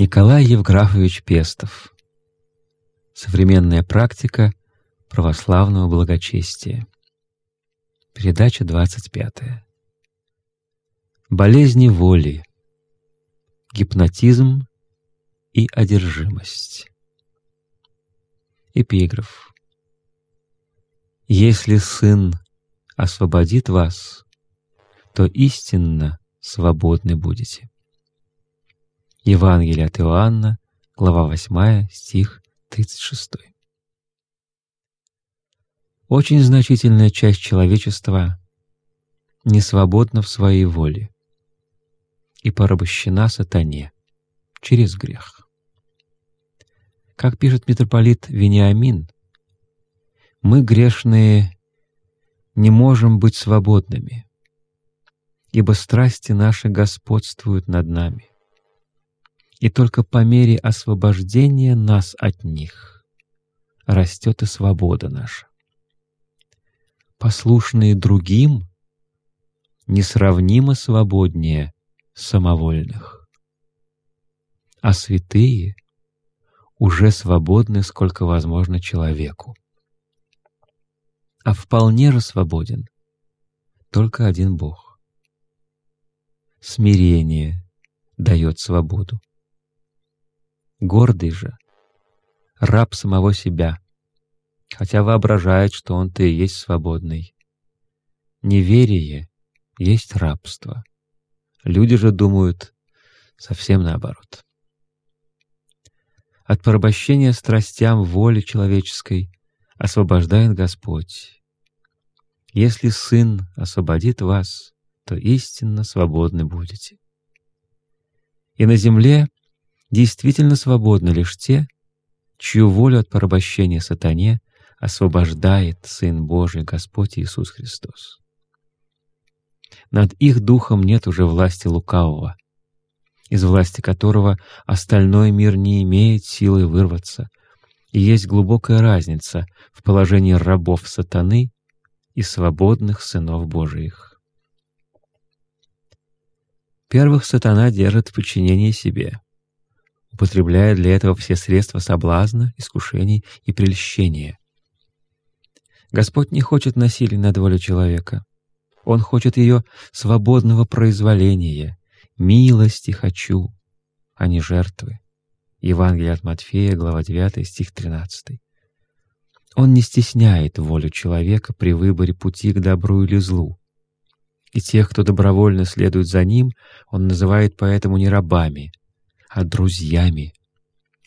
Николай Евграфович Пестов. Современная практика православного благочестия. Передача 25. Болезни воли. Гипнотизм и одержимость. Эпиграф. Если Сын освободит вас, то истинно свободны будете. Евангелие от Иоанна, глава 8, стих 36. Очень значительная часть человечества не свободна в своей воле и порабощена сатане через грех. Как пишет митрополит Вениамин, мы, грешные, не можем быть свободными, ибо страсти наши господствуют над нами. И только по мере освобождения нас от них растет и свобода наша. Послушные другим несравнимо свободнее самовольных, а святые — уже свободны, сколько возможно человеку. А вполне же свободен только один Бог. Смирение дает свободу. Гордый же — раб самого себя, хотя воображает, что он-то и есть свободный. Неверие есть рабство. Люди же думают совсем наоборот. От порабощения страстям воли человеческой освобождает Господь. Если Сын освободит вас, то истинно свободны будете. И на земле действительно свободны лишь те, чью волю от порабощения сатане освобождает Сын Божий Господь Иисус Христос. Над их духом нет уже власти лукавого, из власти которого остальной мир не имеет силы вырваться, и есть глубокая разница в положении рабов сатаны и свободных сынов Божиих. Первых сатана держит в подчинении себе, употребляя для этого все средства соблазна, искушений и прельщения. Господь не хочет насилия над волей человека. Он хочет ее свободного произволения, Милости хочу, а не жертвы. Евангелие от Матфея, глава 9, стих 13. Он не стесняет волю человека при выборе пути к добру или злу. И тех, кто добровольно следует за ним, он называет поэтому не рабами, а друзьями.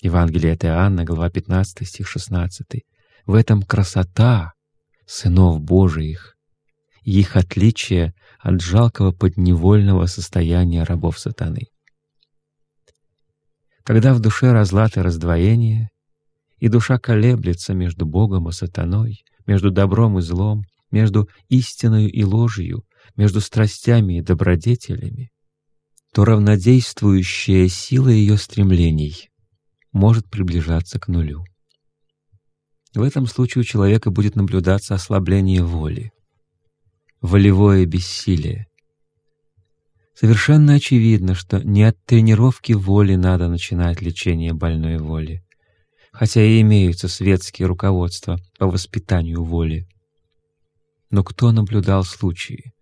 Евангелие от Иоанна, глава 15, стих 16. В этом красота сынов Божиих, их отличие от жалкого подневольного состояния рабов сатаны. Когда в душе разлад и раздвоение, и душа колеблется между Богом и сатаной, между добром и злом, между истиною и ложью, между страстями и добродетелями, то равнодействующая сила ее стремлений может приближаться к нулю. В этом случае у человека будет наблюдаться ослабление воли, волевое бессилие. Совершенно очевидно, что не от тренировки воли надо начинать лечение больной воли, хотя и имеются светские руководства по воспитанию воли. Но кто наблюдал случаи,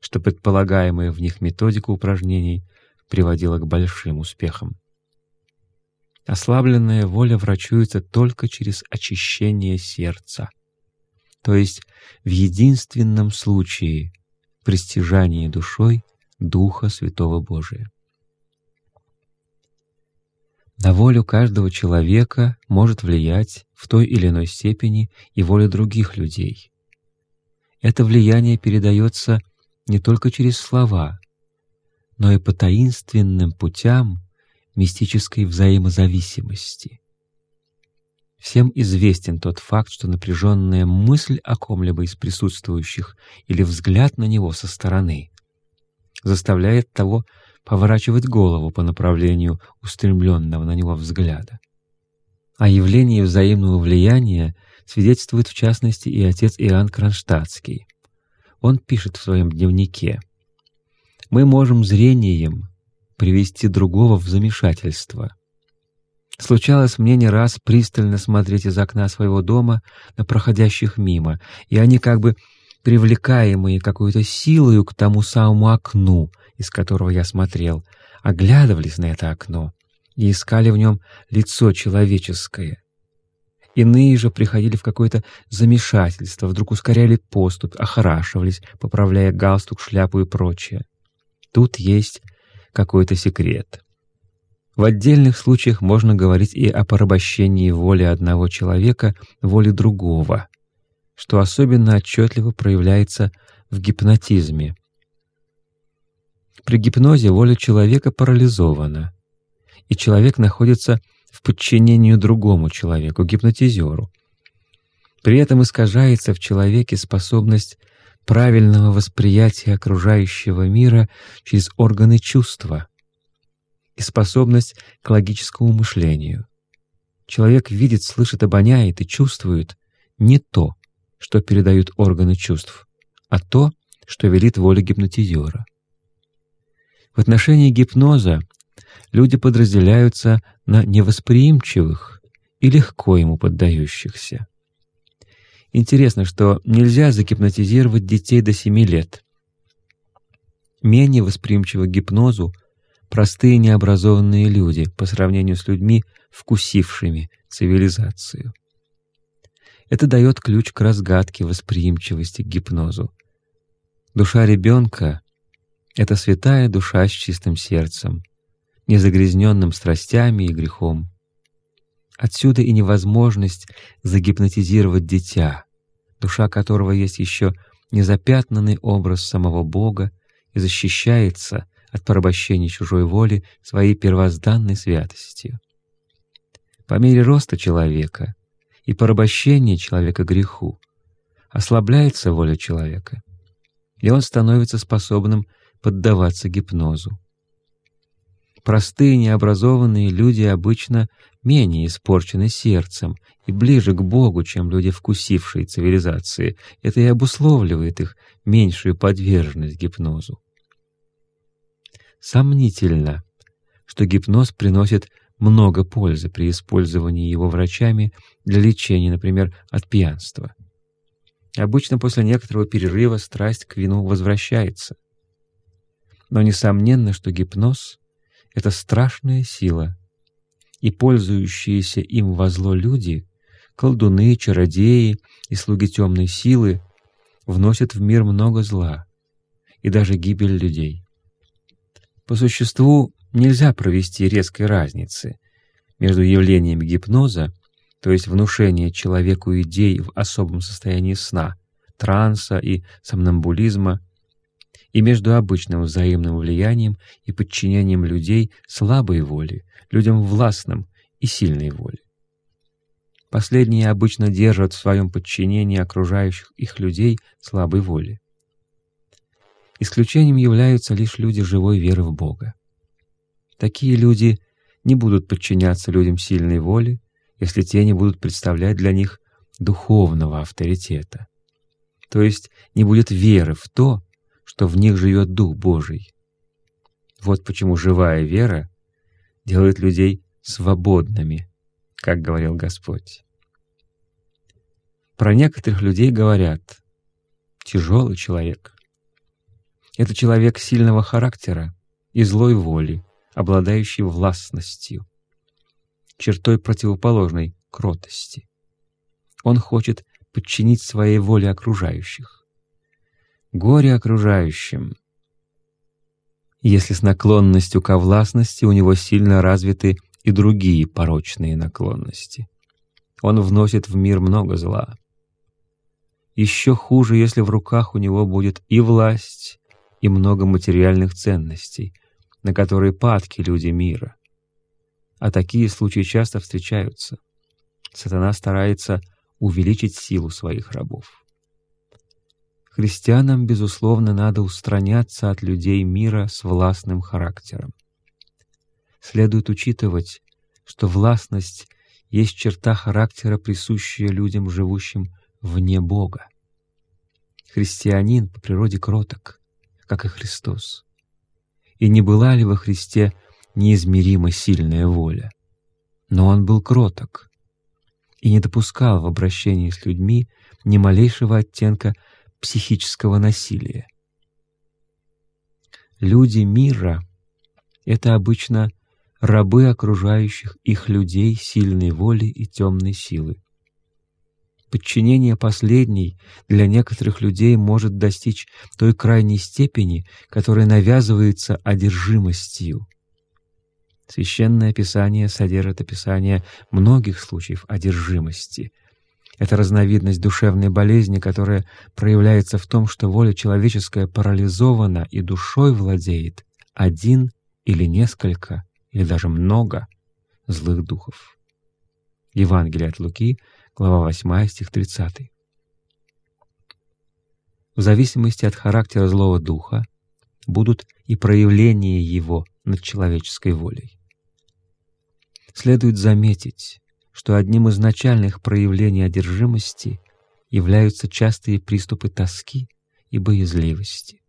что предполагаемая в них методика упражнений приводила к большим успехам? Ослабленная воля врачуется только через очищение сердца — то есть в единственном случае пристижании душой Духа Святого Божия. На волю каждого человека может влиять в той или иной степени и воля других людей. Это влияние передается не только через слова, но и по таинственным путям мистической взаимозависимости. Всем известен тот факт, что напряженная мысль о ком-либо из присутствующих или взгляд на него со стороны заставляет того поворачивать голову по направлению устремленного на него взгляда. О явлении взаимного влияния свидетельствует в частности и отец Иоанн Кронштадтский. Он пишет в своем дневнике «Мы можем зрением привести другого в замешательство — Случалось мне не раз пристально смотреть из окна своего дома на проходящих мимо, и они как бы привлекаемые какой-то силою к тому самому окну, из которого я смотрел, оглядывались на это окно и искали в нем лицо человеческое. Иные же приходили в какое-то замешательство, вдруг ускоряли поступь, охорашивались, поправляя галстук, шляпу и прочее. Тут есть какой-то секрет. В отдельных случаях можно говорить и о порабощении воли одного человека воле другого, что особенно отчетливо проявляется в гипнотизме. При гипнозе воля человека парализована, и человек находится в подчинении другому человеку, гипнотизеру. При этом искажается в человеке способность правильного восприятия окружающего мира через органы чувства и способность к логическому мышлению. Человек видит, слышит, обоняет и чувствует не то, что передают органы чувств, а то, что велит воля гипнотизера. В отношении гипноза люди подразделяются на невосприимчивых и легко ему поддающихся. Интересно, что нельзя загипнотизировать детей до 7 лет. Менее восприимчивы к гипнозу простые необразованные люди по сравнению с людьми, вкусившими цивилизацию. Это дает ключ к разгадке восприимчивости к гипнозу. Душа ребенка — это святая душа с чистым сердцем, незагрязненным страстями и грехом. Отсюда и невозможность загипнотизировать дитя, душа которого есть еще незапятнанный образ самого Бога и защищается от порабощения чужой воли своей первозданной святостью. По мере роста человека и порабощения человека греху ослабляется воля человека, и он становится способным поддаваться гипнозу. Простые необразованные люди обычно менее испорчены сердцем и ближе к Богу, чем люди, вкусившие цивилизации. Это и обусловливает их меньшую подверженность гипнозу. Сомнительно, что гипноз приносит много пользы при использовании его врачами для лечения, например, от пьянства. Обычно после некоторого перерыва страсть к вину возвращается. Но несомненно, что гипноз — это страшная сила, и пользующиеся им во зло люди, колдуны, чародеи и слуги темной силы, вносят в мир много зла и даже гибель людей. По существу нельзя провести резкой разницы между явлениями гипноза, то есть внушения человеку идей в особом состоянии сна, транса и сомнамбулизма, и между обычным взаимным влиянием и подчинением людей слабой воли, людям властным и сильной воли. Последние обычно держат в своем подчинении окружающих их людей слабой воли. Исключением являются лишь люди живой веры в Бога. Такие люди не будут подчиняться людям сильной воли, если те не будут представлять для них духовного авторитета. То есть не будет веры в то, что в них живет Дух Божий. Вот почему живая вера делает людей свободными, как говорил Господь. Про некоторых людей говорят «тяжелый человек», это человек сильного характера и злой воли, обладающий властностью, чертой противоположной кротости. Он хочет подчинить своей воле окружающих. Горе окружающим, если с наклонностью ко властности у него сильно развиты и другие порочные наклонности. Он вносит в мир много зла. Еще хуже, если в руках у него будет и власть, и много материальных ценностей, на которые падки люди мира. А такие случаи часто встречаются. Сатана старается увеличить силу своих рабов. Христианам, безусловно, надо устраняться от людей мира с властным характером. Следует учитывать, что властность есть черта характера, присущая людям, живущим вне Бога. Христианин по природе кроток, как и Христос? И не была ли во Христе неизмеримо сильная воля? но он был кроток и не допускал в обращении с людьми ни малейшего оттенка психического насилия. Люди мира — это обычно рабы окружающих их людей сильной воли и темной силы. Подчинение последней для некоторых людей может достичь той крайней степени, которая навязывается одержимостью. Священное Писание содержит описание многих случаев одержимости. Это разновидность душевной болезни, которая проявляется в том, что воля человеческая парализована и душой владеет один или несколько, или даже много злых духов. Евангелие от Луки, глава 8, стих 30. В зависимости от характера злого духа будут и проявления его над человеческой волей. Следует заметить, что одним из начальных проявлений одержимости являются частые приступы тоски и боязливости.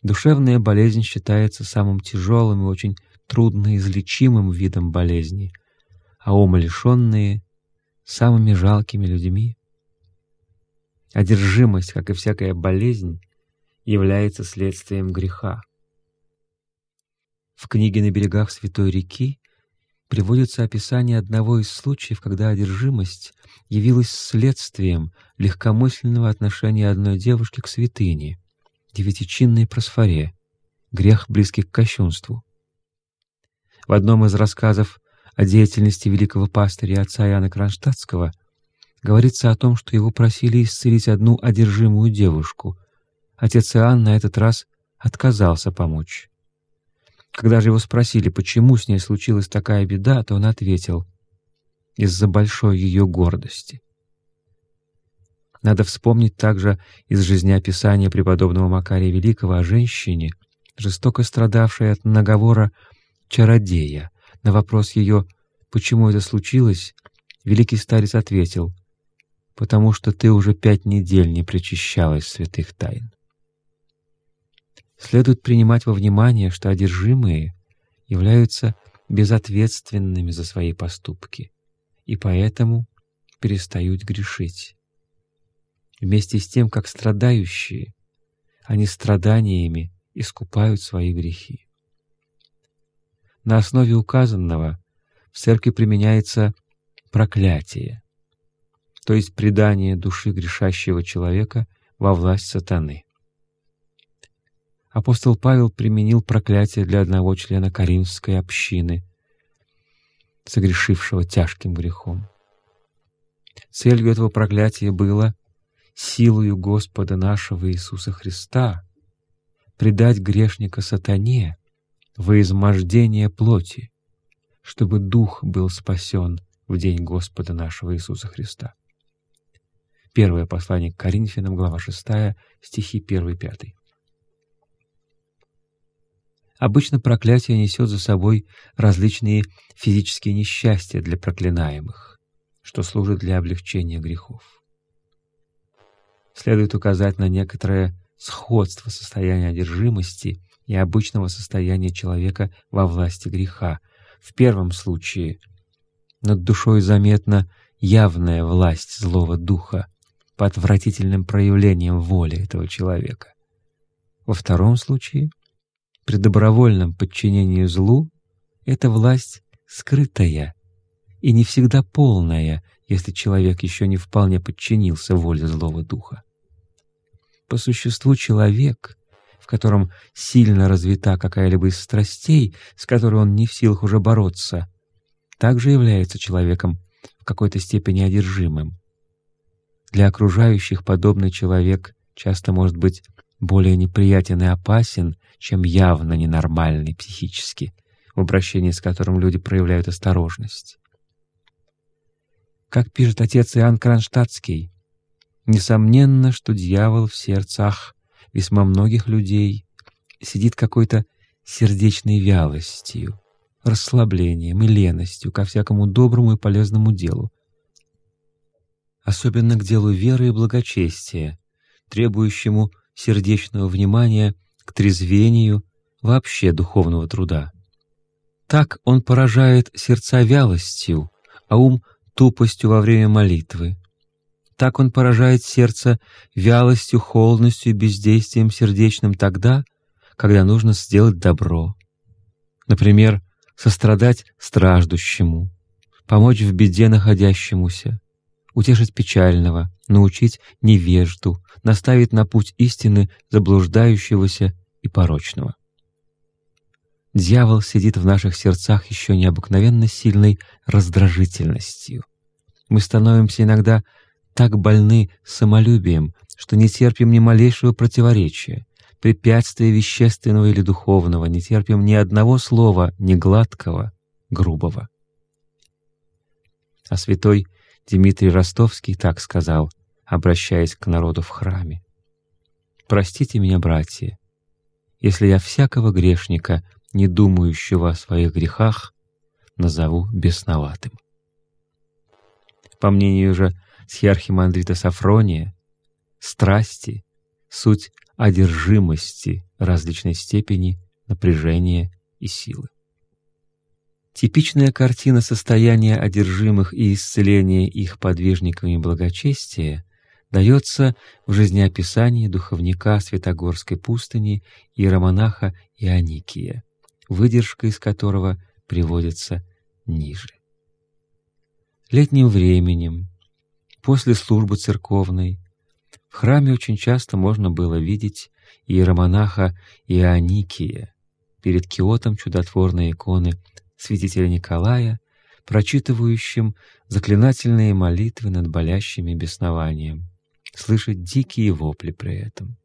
Душевная болезнь считается самым тяжелым и очень трудноизлечимым видом болезни, а умалишенные — самыми жалкими людьми. Одержимость, как и всякая болезнь, является следствием греха. В книге «На берегах Святой реки» приводится описание одного из случаев, когда одержимость явилась следствием легкомысленного отношения одной девушки к святыне, девятичинной просфоре, грех близкий к кощунству. В одном из рассказов о деятельности великого пастыря отца Иоанна Кронштадтского говорится о том, что его просили исцелить одну одержимую девушку. Отец Иоанн на этот раз отказался помочь. Когда же его спросили, почему с ней случилась такая беда, то он ответил «из-за большой ее гордости». Надо вспомнить также из жизнеописания преподобного Макария Великого о женщине, жестоко страдавшей от наговора чародея. На вопрос ее «почему это случилось?» великий старец ответил «потому что ты уже пять недель не причащалась святых тайн». Следует принимать во внимание, что одержимые являются безответственными за свои поступки и поэтому перестают грешить. Вместе с тем, как страдающие, они страданиями искупают свои грехи. На основе указанного в церкви применяется проклятие, то есть предание души грешащего человека во власть сатаны апостол Павел применил проклятие для одного члена Каринской общины, согрешившего тяжким грехом. Целью этого проклятия было силою Господа нашего Иисуса Христа предать грешника сатане во измождение плоти, чтобы дух был спасен в день Господа нашего Иисуса Христа. Первое послание к Коринфянам, глава 6, стихи 1-5. Обычно проклятие несет за собой различные физические несчастья для проклинаемых, что служит для облегчения грехов. Следует указать на некоторое сходство состояния одержимости и обычного состояния человека во власти греха. В первом случае над душой заметна явная власть злого духа по отвратительным проявлениям воли этого человека. Во втором случае — при добровольном подчинении злу эта власть скрытая и не всегда полная, если человек еще не вполне подчинился воле злого духа. По существу человек, в котором сильно развита какая-либо из страстей, с которой он не в силах уже бороться, также является человеком в какой-то степени одержимым. Для окружающих подобный человек часто может быть более неприятен и опасен, чем явно ненормальный психически, в обращении с которым люди проявляют осторожность. Как пишет отец Иоанн Кронштадтский, несомненно, что дьявол в сердцах весьма многих людей сидит какой-то сердечной вялостью, расслаблением и леностью ко всякому доброму и полезному делу, особенно к делу веры и благочестия, требующему сердечного внимания к трезвению вообще духовного труда. Так он поражает сердца вялостью, а ум — тупостью во время молитвы. Так он поражает сердце вялостью, холодностью и бездействием сердечным тогда, когда нужно сделать добро. Например, сострадать страждущему, помочь в беде находящемуся, утешить печального, научить невежду, наставить на путь истины заблуждающегося и порочного. Дьявол сидит в наших сердцах еще необыкновенно сильной раздражительностью. Мы становимся иногда так больны самолюбием, что не терпим ни малейшего противоречия, препятствия вещественного или духовного, не терпим ни одного слова, ни гладкого, грубого. А святой Дмитрий Ростовский так сказал, обращаясь к народу в храме. «Простите меня, братья, если я всякого грешника, не думающего о своих грехах, назову бесноватым». По мнению же схиархимандрита Сафрония, страсти — суть одержимости различной степени напряжения и силы. Типичная картина состояния одержимых и исцеления их подвижниками благочестия дается в жизнеописании духовника Святогорской пустыни иеромонаха Ионикия, выдержка из которого приводится ниже. Летним временем, после службы церковной, в храме очень часто можно было видеть иеромонаха Ионикия перед киотом чудотворной иконы святителя Николая, прочитывающим заклинательные молитвы над болящими беснованием, слышать дикие вопли при этом.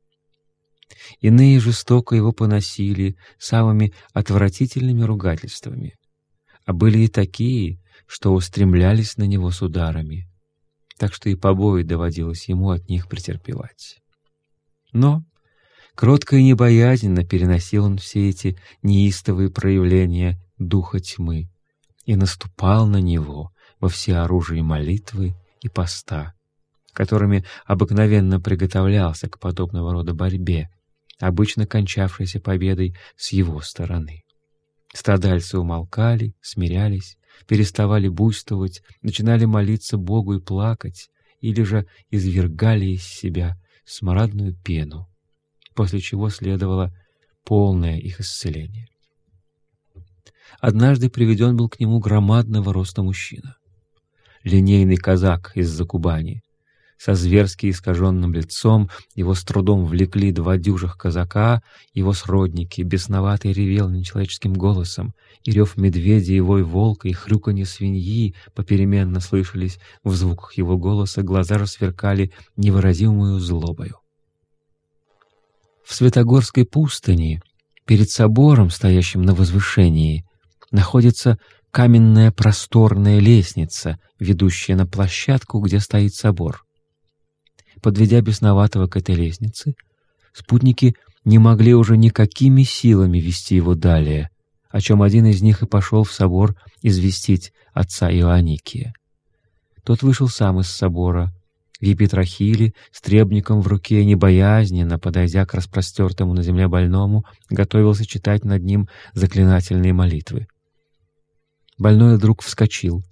Иные жестоко его поносили самыми отвратительными ругательствами, а были и такие, что устремлялись на него с ударами, так что и побои доводилось ему от них претерпевать. Но кротко и небоязненно переносил он все эти неистовые проявления духа тьмы и наступал на него во всеоружии молитвы и поста, которыми обыкновенно приготовлялся к подобного рода борьбе, обычно кончавшейся победой с его стороны. Страдальцы умолкали, смирялись, переставали буйствовать, начинали молиться Богу и плакать, или же извергали из себя смрадную пену, после чего следовало полное их исцеление. Однажды приведен был к нему громадного роста мужчина. Линейный казак из-за Кубани. Со зверски искаженным лицом его с трудом влекли два дюжих казака, его сродники, бесноватый ревел нечеловеческим голосом, и рев медведя, и вой волка, и хрюканье свиньи попеременно слышались в звуках его голоса, глаза же сверкали невыразимую злобою. В Светогорской пустыне, перед собором, стоящим на возвышении, находится каменная просторная лестница, ведущая на площадку, где стоит собор. Подведя бесноватого к этой лестнице, спутники не могли уже никакими силами вести его далее, о чем один из них и пошел в собор известить отца Иоанникия. Тот вышел сам из собора, в епитрахиле, с требником в руке, небоязненно, подойдя к распростертому на земле больному, готовился читать над ним заклинательные молитвы. Больной вдруг вскочил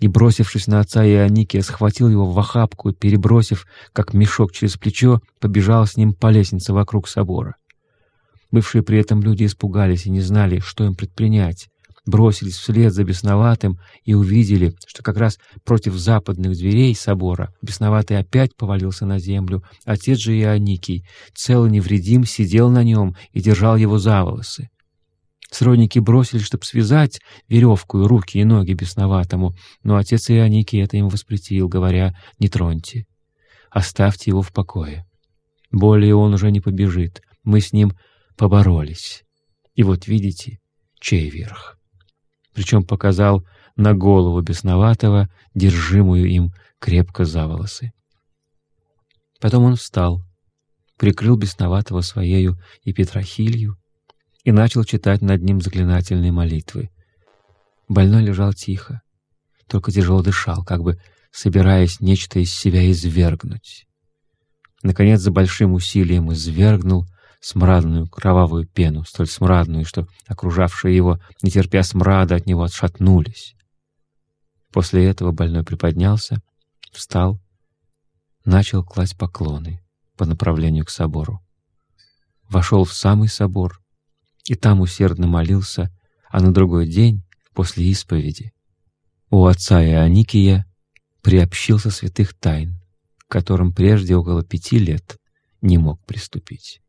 и, бросившись на отца Ионикия, схватил его в охапку и, перебросив, как мешок через плечо, побежал с ним по лестнице вокруг собора. Бывшие при этом люди испугались и не знали, что им предпринять, бросились вслед за бесноватым и увидели, что как раз против западных дверей собора бесноватый опять повалился на землю. Отец же Ионикий, цел невредим, сидел на нем и держал его за волосы. Сродники бросились, чтобы связать веревку и руки и ноги бесноватому, но отец Ионики это им воспретил, говоря «не троньте, оставьте его в покое. Более он уже не побежит, мы с ним поборолись. И вот видите, чей верх?» Причем показал на голову бесноватого, держимую им крепко за волосы. Потом он встал, прикрыл бесноватого своею и Петрохилью, и начал читать над ним заклинательные молитвы. Больной лежал тихо, только тяжело дышал, как бы собираясь нечто из себя извергнуть. Наконец, за большим усилием извергнул смрадную кровавую пену, столь смрадную, что окружавшие его, не терпя смрада, от него отшатнулись. После этого больной приподнялся, встал, начал класть поклоны по направлению к собору. Вошел в самый собор и там усердно молился, а на другой день, после исповеди, у отца Ионикия приобщился святых тайн, к которым прежде около пяти лет не мог приступить.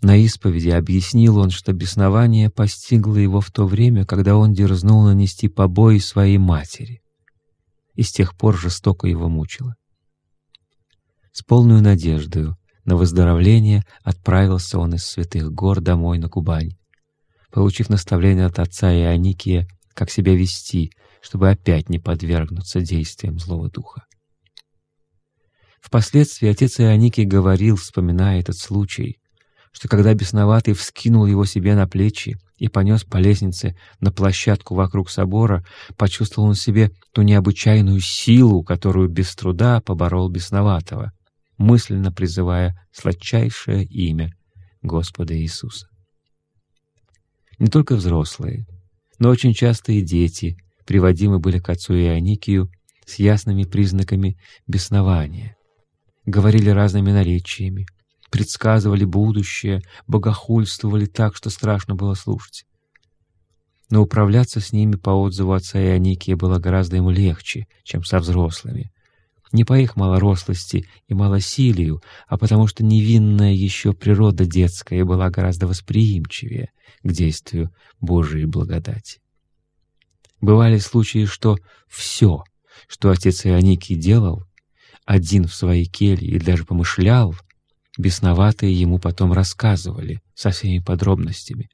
На исповеди объяснил он, что беснование постигло его в то время, когда он дерзнул нанести побои своей матери, и с тех пор жестоко его мучило. С полной надеждою на выздоровление отправился он из святых гор домой на Кубань, получив наставление от отца Ионикия, как себя вести, чтобы опять не подвергнуться действиям злого духа. Впоследствии отец Ионикий говорил, вспоминая этот случай, что когда бесноватый вскинул его себе на плечи и понес по лестнице на площадку вокруг собора, почувствовал он себе ту необычайную силу, которую без труда поборол бесноватого, мысленно призывая сладчайшее имя Господа Иисуса. Не только взрослые, но очень часто и дети приводимы были к отцу Ионикию с ясными признаками беснования, говорили разными наречиями, предсказывали будущее, богохульствовали так, что страшно было слушать. Но управляться с ними по отзыву отца Ионикия было гораздо ему легче, чем со взрослыми. Не по их малорослости и малосилию, а потому что невинная еще природа детская была гораздо восприимчивее к действию Божией благодати. Бывали случаи, что все, что отец Ионикий делал, один в своей келье и даже помышлял, бесноватые ему потом рассказывали со всеми подробностями.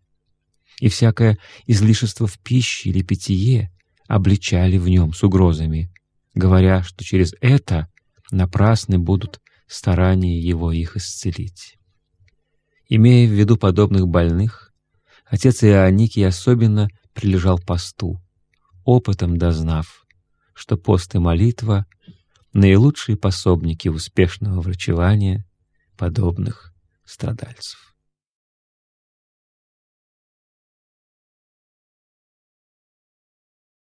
И всякое излишество в пище или питье обличали в нем с угрозами, говоря, что через это напрасны будут старания его их исцелить. Имея в виду подобных больных, отец Ионикий особенно прилежал посту, опытом дознав, что пост и молитва — наилучшие пособники успешного врачевания подобных страдальцев.